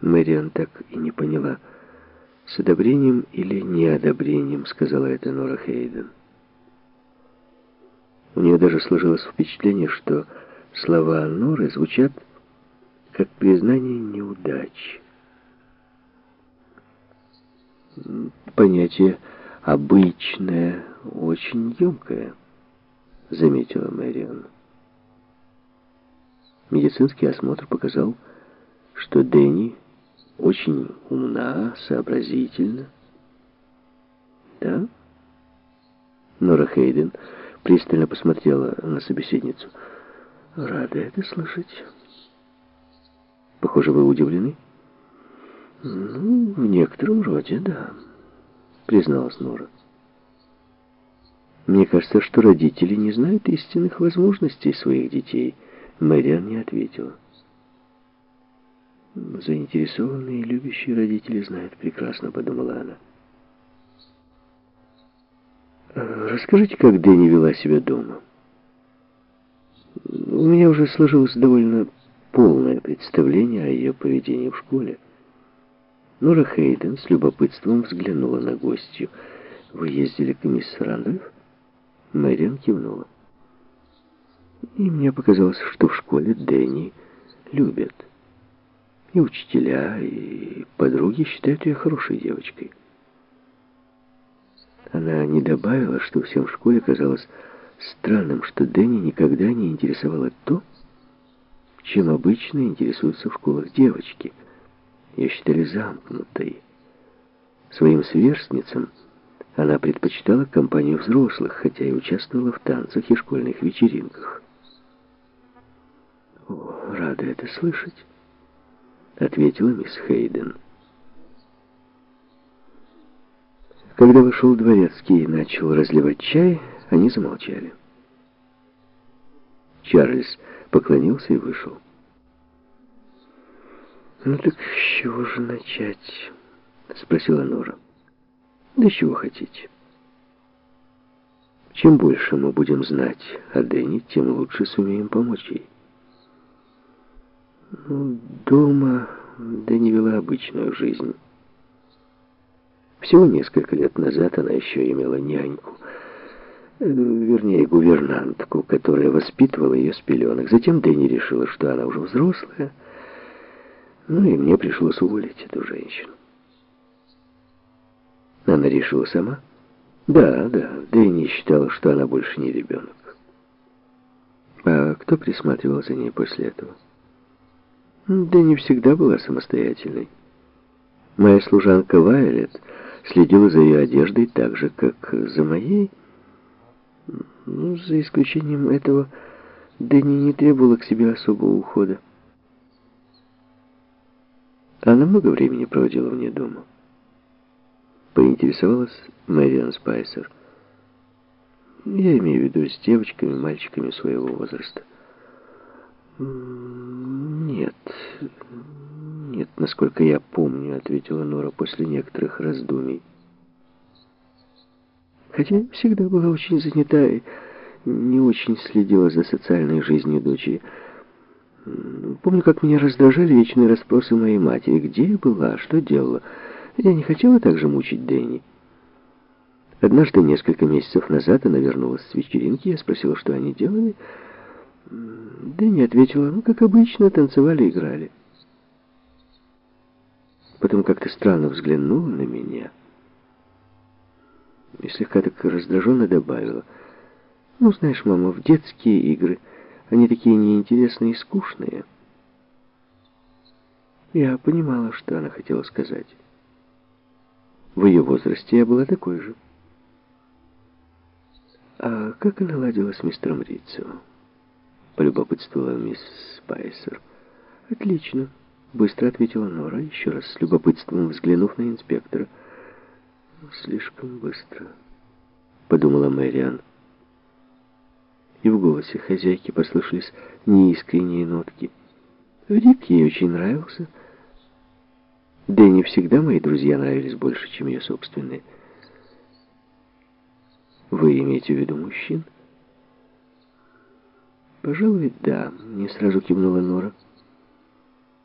Мэриан так и не поняла, с одобрением или неодобрением, сказала это Нора Хейден. У нее даже сложилось впечатление, что слова Норы звучат как признание неудач. Понятие «обычное» очень емкое, заметила Мэриан. Медицинский осмотр показал, что Дэнни очень умна, сообразительна. Да? Нора Хейден пристально посмотрела на собеседницу. Рада это слышать. Похоже, вы удивлены? Ну, в некотором роде, да, призналась Нора. Мне кажется, что родители не знают истинных возможностей своих детей. Мэриан не ответила. Заинтересованные и любящие родители знают прекрасно, подумала она. Расскажите, как Дэнни вела себя дома. У меня уже сложилось довольно полное представление о ее поведении в школе. Нора Хейден с любопытством взглянула на гостью. «Вы ездили к мисс Рандольф?» Мэриан кивнула. И мне показалось, что в школе Дэнни любят. И учителя, и подруги считают ее хорошей девочкой. Она не добавила, что всем в школе казалось странным, что Дэнни никогда не интересовало то, чем обычно интересуются в школах девочки. Ее считали замкнутой. Своим сверстницам она предпочитала компанию взрослых, хотя и участвовала в танцах и школьных вечеринках. «О, рада это слышать», — ответила мисс Хейден. Когда вошел дворецкий и начал разливать чай, они замолчали. Чарльз поклонился и вышел. «Ну так с чего же начать?» — спросила Нора. «Да чего хотите?» Чем больше мы будем знать о Дэнни, тем лучше сумеем помочь ей. Ну, дома Дэнни вела обычную жизнь. Всего несколько лет назад она еще имела няньку, э, вернее, гувернантку, которая воспитывала ее с пеленок. Затем Дэнни решила, что она уже взрослая, ну и мне пришлось уволить эту женщину. Она решила сама? Да, да, Дэнни считала, что она больше не ребенок. А кто присматривал за ней после этого? Дэнни всегда была самостоятельной. Моя служанка Вайолет следила за ее одеждой так же, как за моей. Ну, за исключением этого, Дэнни не требовала к себе особого ухода. Она много времени проводила вне дома. Поинтересовалась Мэриан Спайсер. Я имею в виду с девочками, мальчиками своего возраста. Нет, «Нет, насколько я помню», — ответила Нора после некоторых раздумий. Хотя всегда была очень занята и не очень следила за социальной жизнью дочери. Помню, как меня раздражали вечные расспросы моей матери. Где я была, что делала? Я не хотела так же мучить Дэнни. Однажды, несколько месяцев назад, она вернулась с вечеринки. Я спросила, что они делали. Дэнни ответила, ну, как обычно, танцевали, играли. Потом как-то странно взглянула на меня и слегка так раздраженно добавила. «Ну, знаешь, мама, в детские игры они такие неинтересные и скучные». Я понимала, что она хотела сказать. В ее возрасте я была такой же. «А как она ладила с мистером Рицевым?» Полюбопытствовала мисс Спайсер. «Отлично». Быстро ответила Нора, еще раз с любопытством взглянув на инспектора. «Слишком быстро», — подумала Мэриан. И в голосе хозяйки послышались неискренние нотки. Рик ей очень нравился. Дэнни всегда мои друзья нравились больше, чем ее собственные. Вы имеете в виду мужчин? Пожалуй, да, не сразу кивнула Нора.